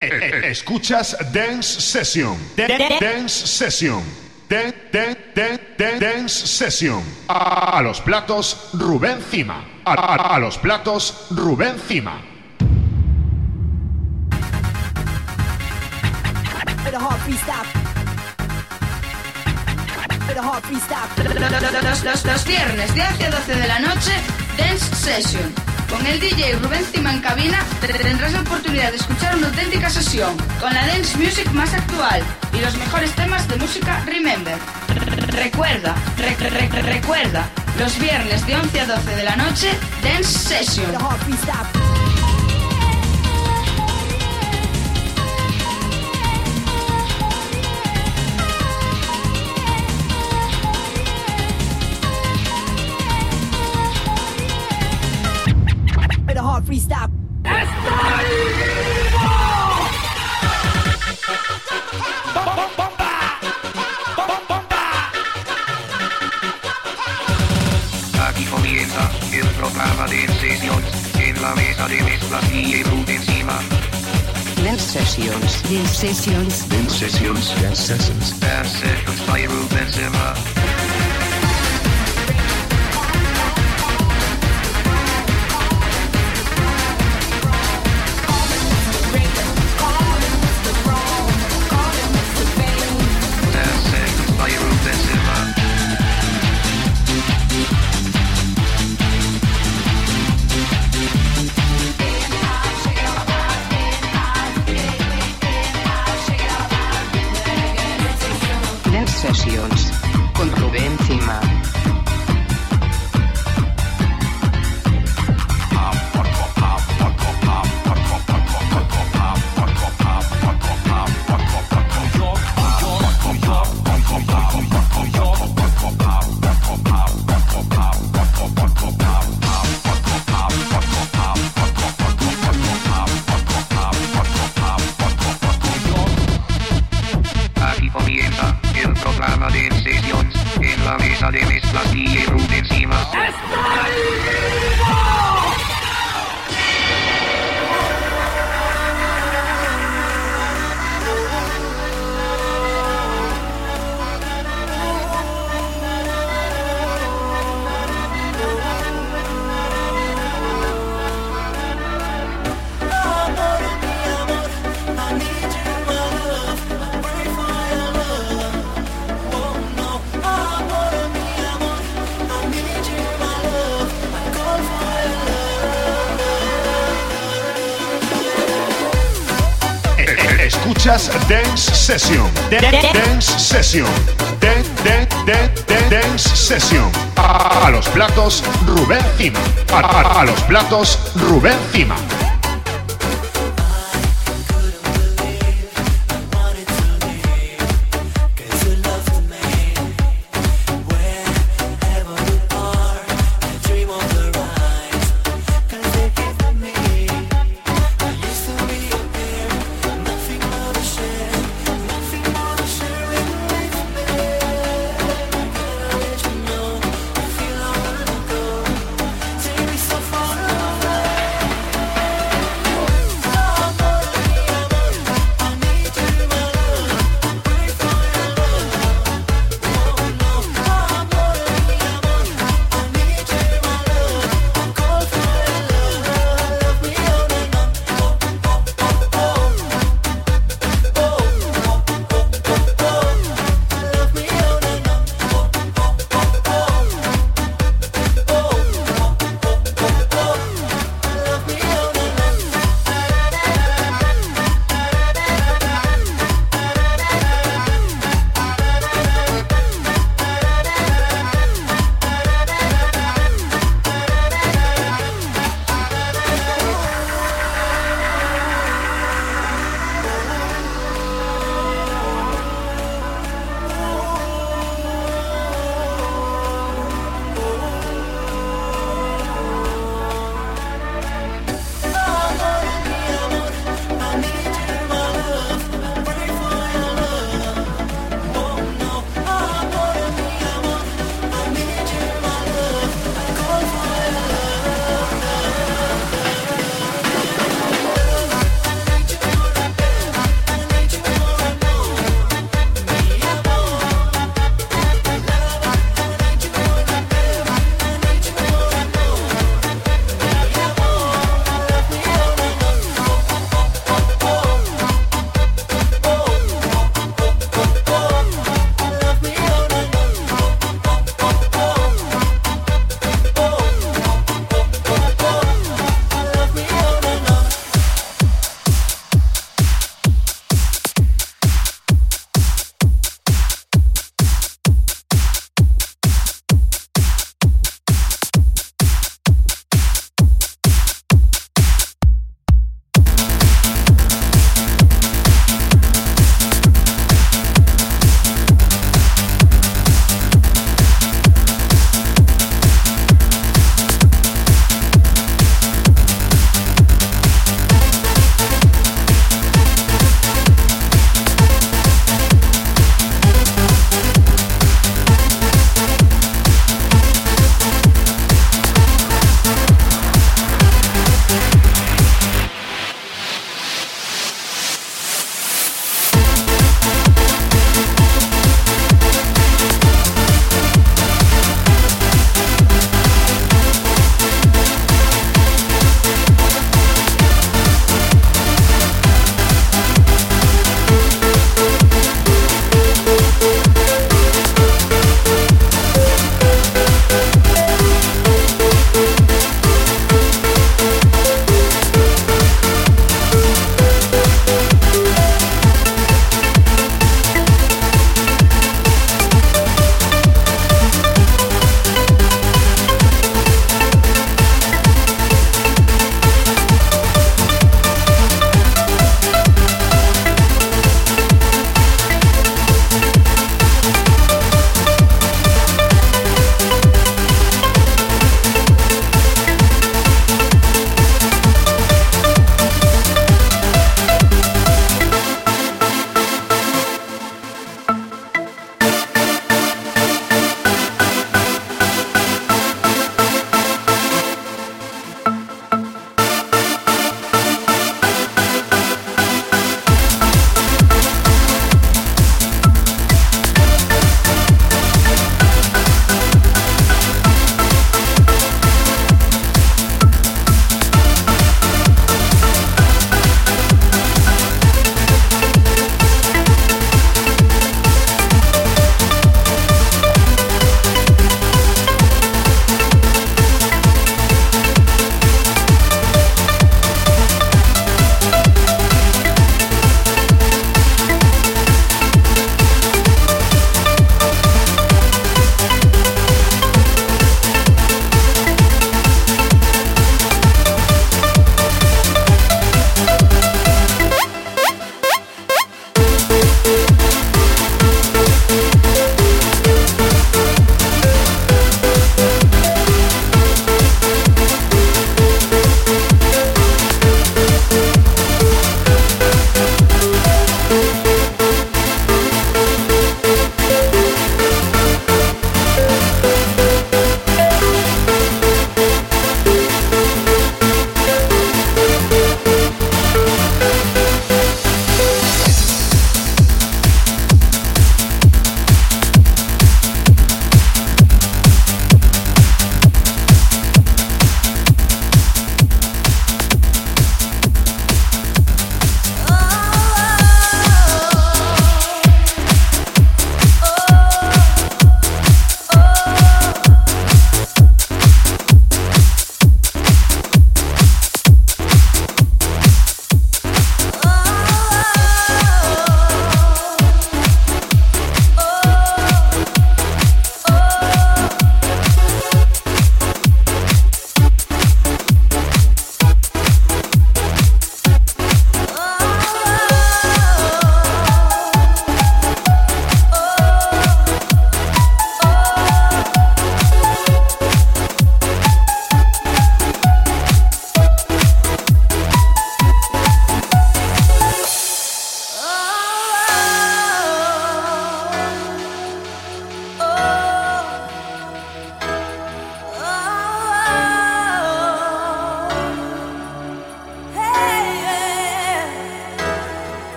Escuchas Dance Session. Dance Session. Dance Session. A los platos, Rubén Cima. A los platos, Rubén Cima. Los, viernes de hacia 12 de la noche, Dance Session. Con el DJ Rubén Cima en cabina tendrás la oportunidad de escuchar una auténtica sesión con la dance music más actual y los mejores temas de música Remember. Recuerda, recuerda, los viernes de 11 a 12 de la noche, Dance Session. Freestyle. Aquí comienza el programa de sesión en la mesa de mezclas y encima. Dance Sessions. Dance Sessions. Dance Sessions. Dance Sessions. Dance Sessions by Ruben Zimmer. Sessions con Rubén Cima. Session. Dance Session. Dance Session. A los platos, Rubén Cima. A los platos, Rubén Cima.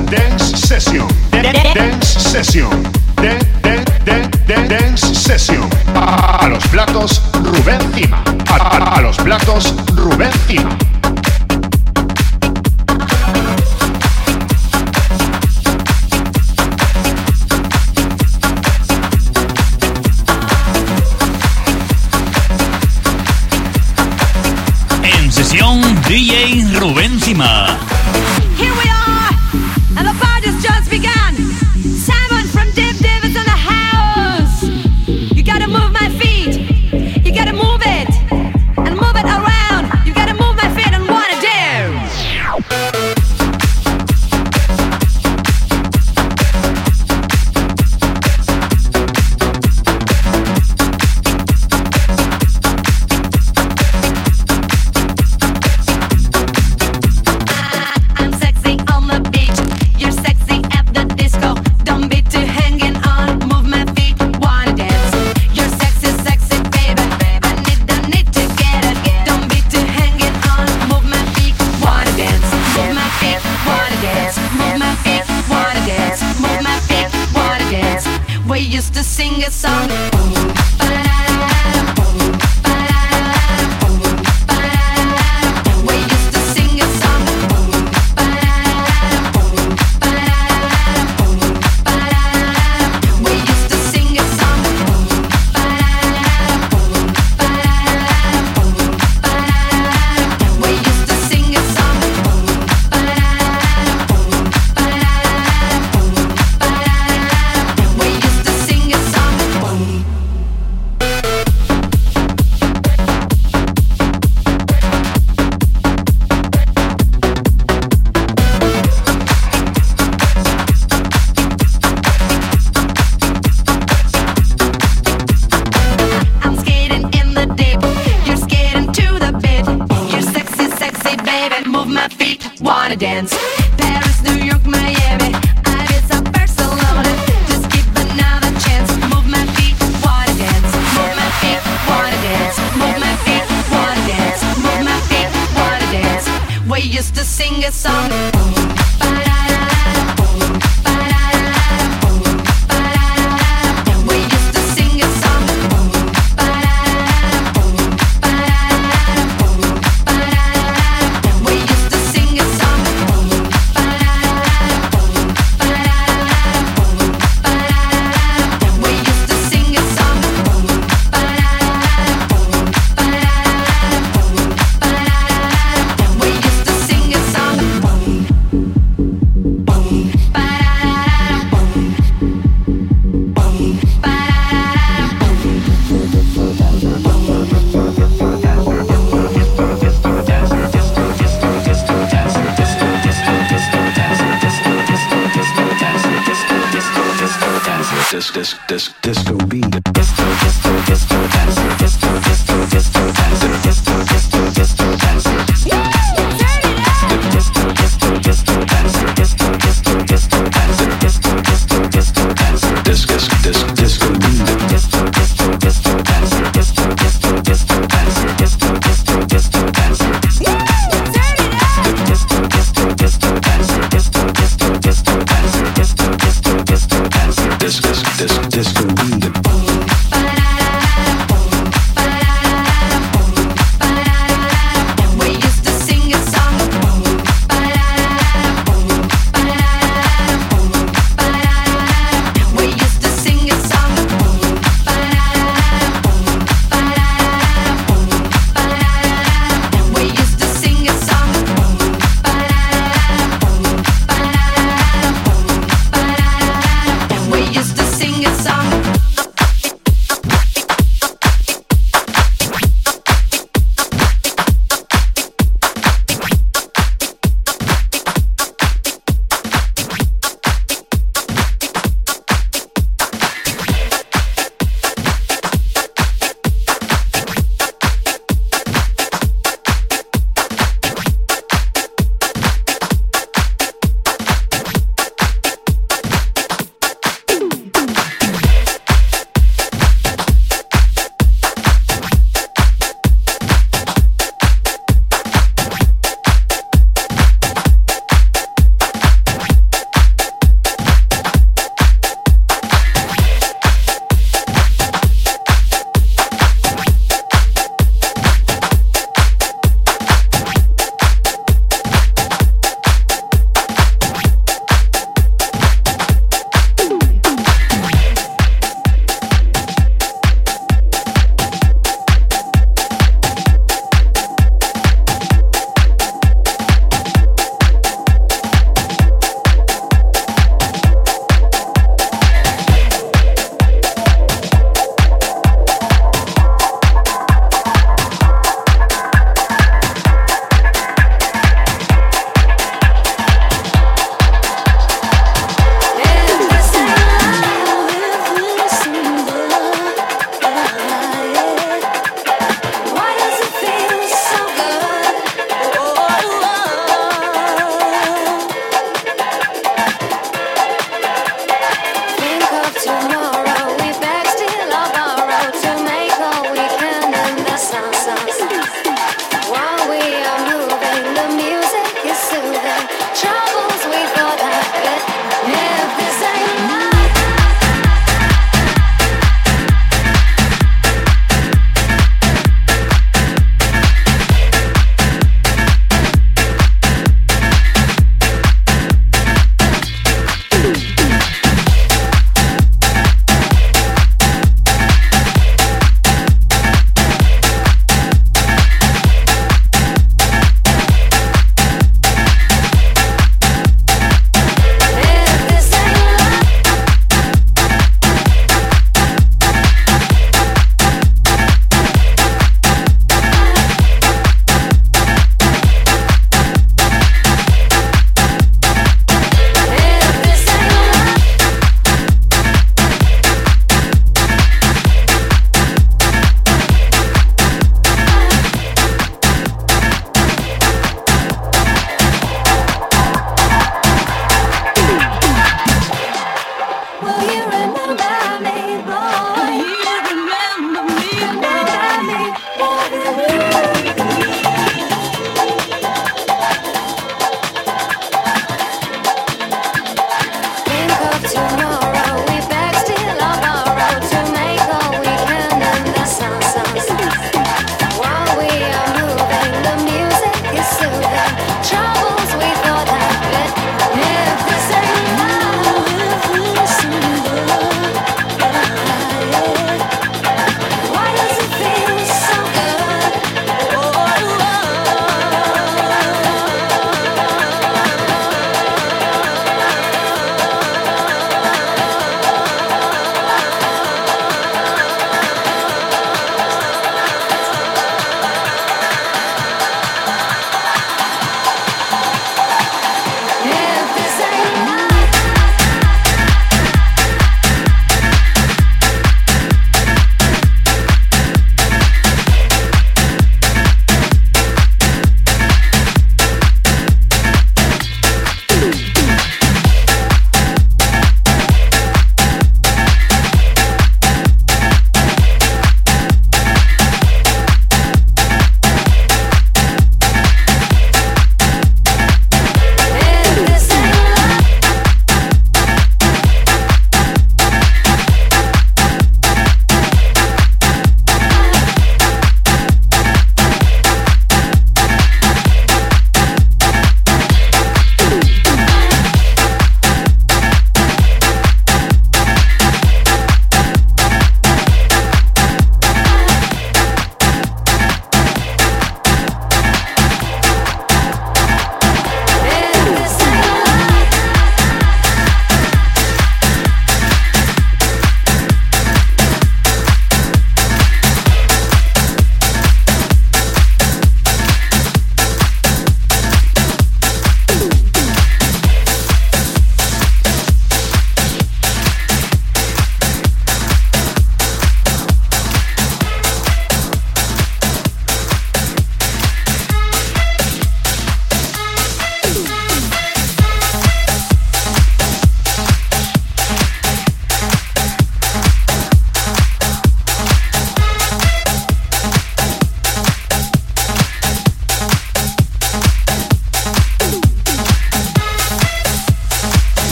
dance session. Dance session. Dance session. A, a, a los platos Rubén Cima. A, los platos Rubén Cima.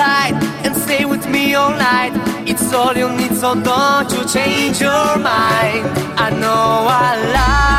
tight and stay with me all night. It's all you need, so don't you change your mind. I know I lie.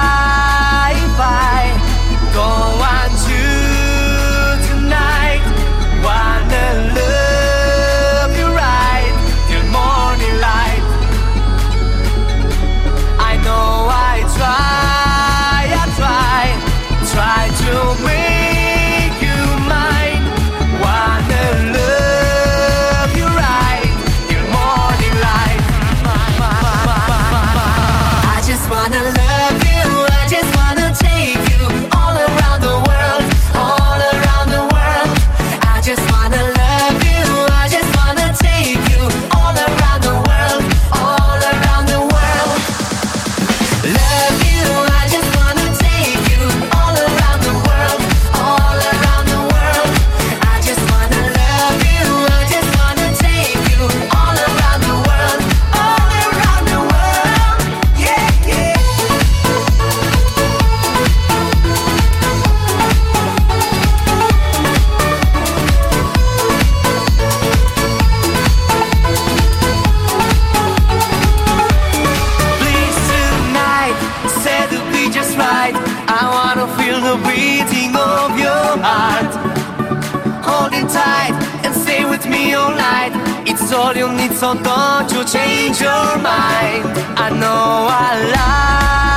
change your mind. I know I lied.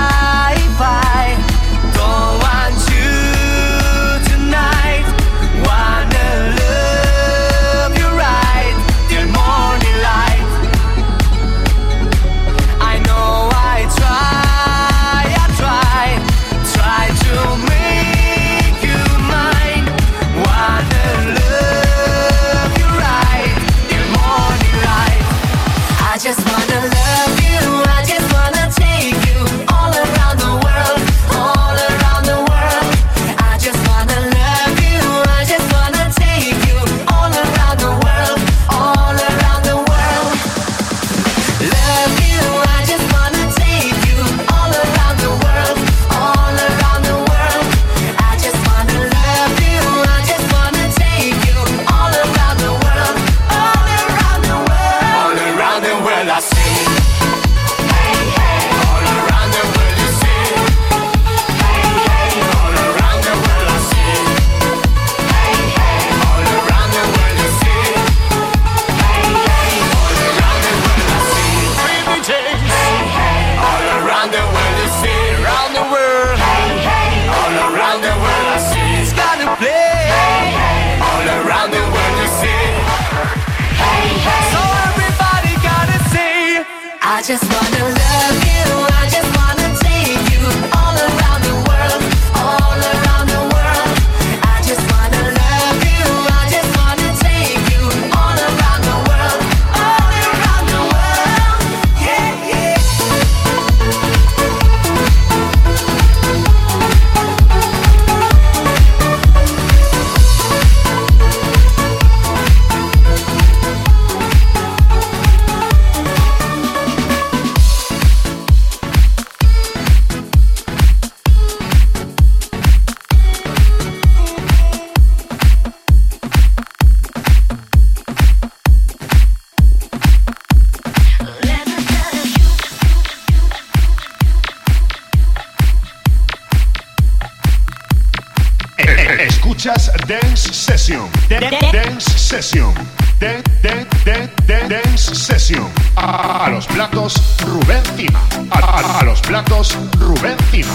session. Dance session. Dance session. A, a, a los platos Rubén Cima. A, a los platos Rubén Cima.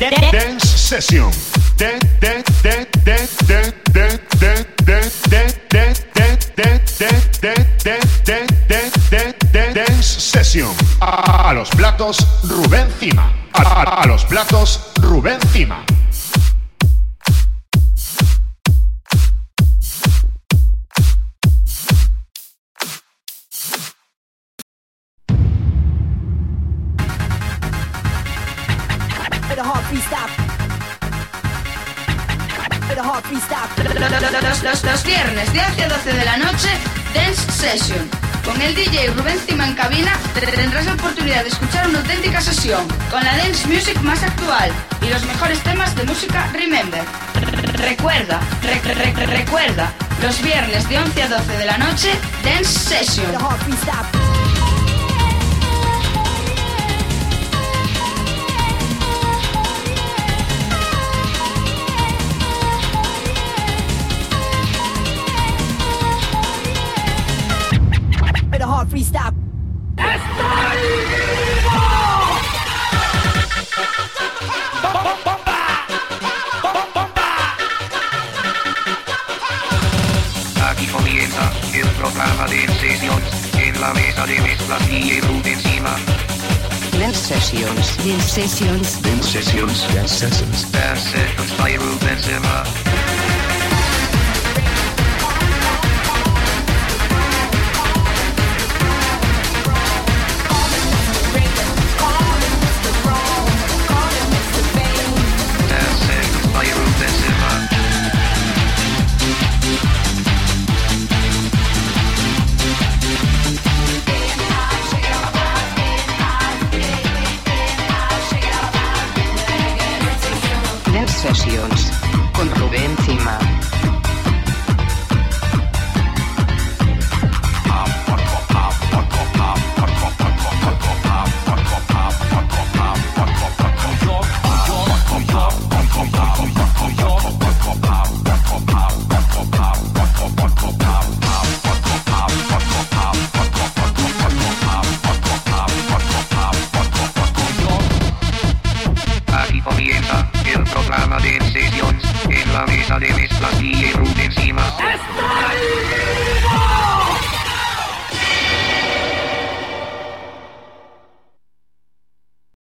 Dance Session. stop. In sessions. in sessions. in sessions. Dance sessions by Ruben Zimmer.